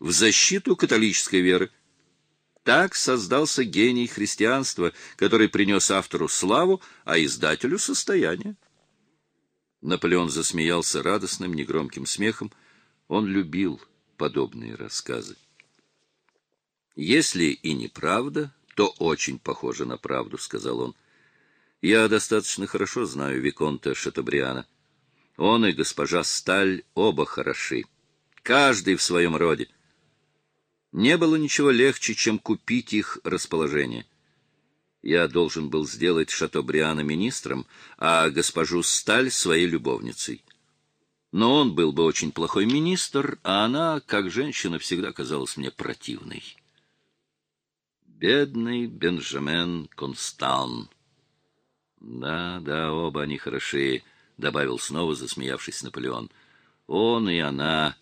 в защиту католической веры. Так создался гений христианства, который принес автору славу, а издателю — состояние. Наполеон засмеялся радостным, негромким смехом. Он любил подобные рассказы. «Если и неправда, то очень похоже на правду», — сказал он. «Я достаточно хорошо знаю Виконта Шатобриана. Он и госпожа Сталь оба хороши, каждый в своем роде. Не было ничего легче, чем купить их расположение. Я должен был сделать Шатобриана министром, а госпожу Сталь своей любовницей. Но он был бы очень плохой министр, а она, как женщина, всегда казалась мне противной. Бедный Бенджамен Констан. Да, да, оба они хороши, — добавил снова, засмеявшись Наполеон. Он и она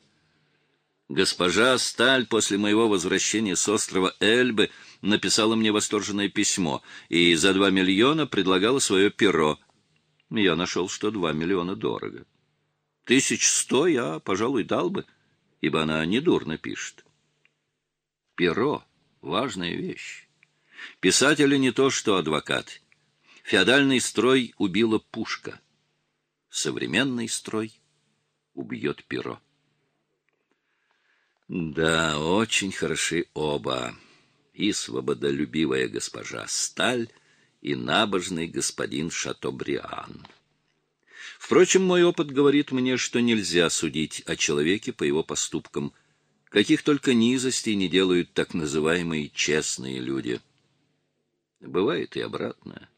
Госпожа Сталь после моего возвращения с острова Эльбы написала мне восторженное письмо и за два миллиона предлагала свое перо. Я нашел, что два миллиона дорого. Тысяч сто я, пожалуй, дал бы, ибо она недурно пишет. Перо — важная вещь. Писатели не то, что адвокат. Феодальный строй убила пушка. Современный строй убьет перо. Да, очень хороши оба. И свободолюбивая госпожа Сталь, и набожный господин Шатобриан. Впрочем, мой опыт говорит мне, что нельзя судить о человеке по его поступкам. Каких только низостей не делают так называемые честные люди. Бывает и обратное.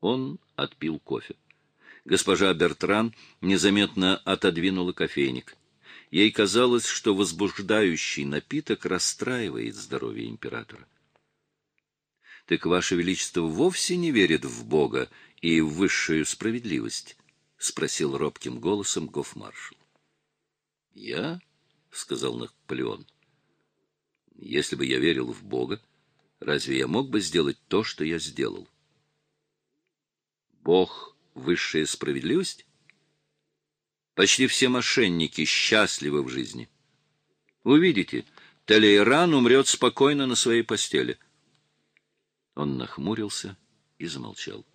Он отпил кофе. Госпожа Бертран незаметно отодвинула кофейник. Ей казалось, что возбуждающий напиток расстраивает здоровье императора. — Так, Ваше Величество, вовсе не верит в Бога и в высшую справедливость? — спросил робким голосом гофмаршал. — Я? — сказал Наполеон. — Если бы я верил в Бога, разве я мог бы сделать то, что я сделал? — Бог — высшая справедливость? Почти все мошенники счастливы в жизни. Увидите, Талейран умрет спокойно на своей постели. Он нахмурился и замолчал.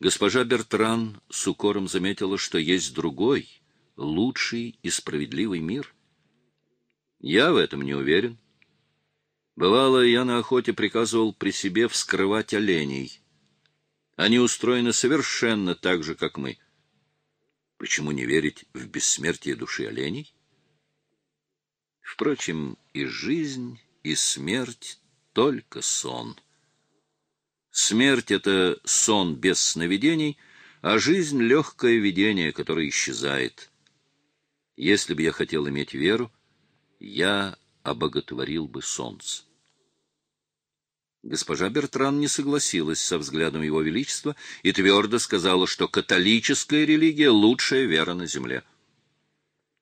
Госпожа Бертран с укором заметила, что есть другой, лучший и справедливый мир. Я в этом не уверен. Бывало, я на охоте приказывал при себе вскрывать оленей. Они устроены совершенно так же, как мы — Почему не верить в бессмертие души оленей? Впрочем, и жизнь, и смерть — только сон. Смерть — это сон без сновидений, а жизнь — легкое видение, которое исчезает. Если бы я хотел иметь веру, я обоготворил бы солнце. Госпожа Бертран не согласилась со взглядом Его Величества и твердо сказала, что католическая религия — лучшая вера на земле.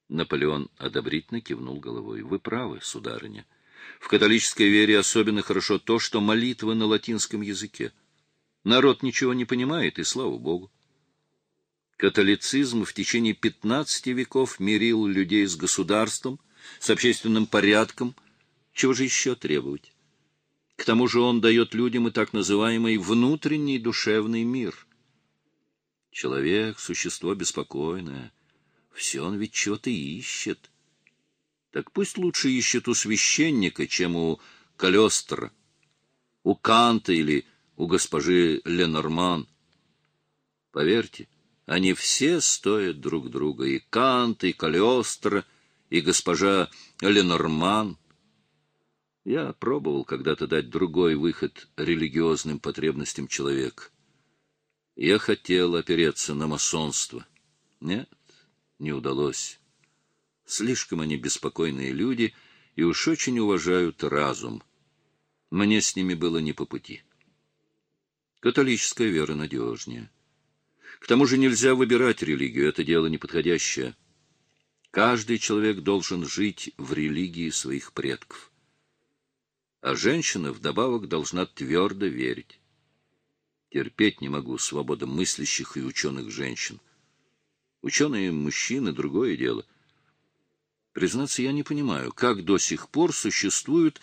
Наполеон одобрительно кивнул головой. — Вы правы, сударыня. В католической вере особенно хорошо то, что молитвы на латинском языке. Народ ничего не понимает, и слава Богу. Католицизм в течение пятнадцати веков мирил людей с государством, с общественным порядком. Чего же еще требовать? Тому же он дает людям и так называемый внутренний душевный мир. Человек — существо беспокойное. Все он ведь чего-то ищет. Так пусть лучше ищет у священника, чем у Калестра, у Канта или у госпожи Ленорман. Поверьте, они все стоят друг друга, и Кант, и Калестра, и госпожа Ленорман — я пробовал когда-то дать другой выход религиозным потребностям человека. Я хотел опереться на масонство. Нет, не удалось. Слишком они беспокойные люди и уж очень уважают разум. Мне с ними было не по пути. Католическая вера надежнее. К тому же нельзя выбирать религию, это дело неподходящее. Каждый человек должен жить в религии своих предков а женщина вдобавок должна твердо верить. Терпеть не могу свободомыслящих и ученых женщин. Ученые мужчины — другое дело. Признаться, я не понимаю, как до сих пор существуют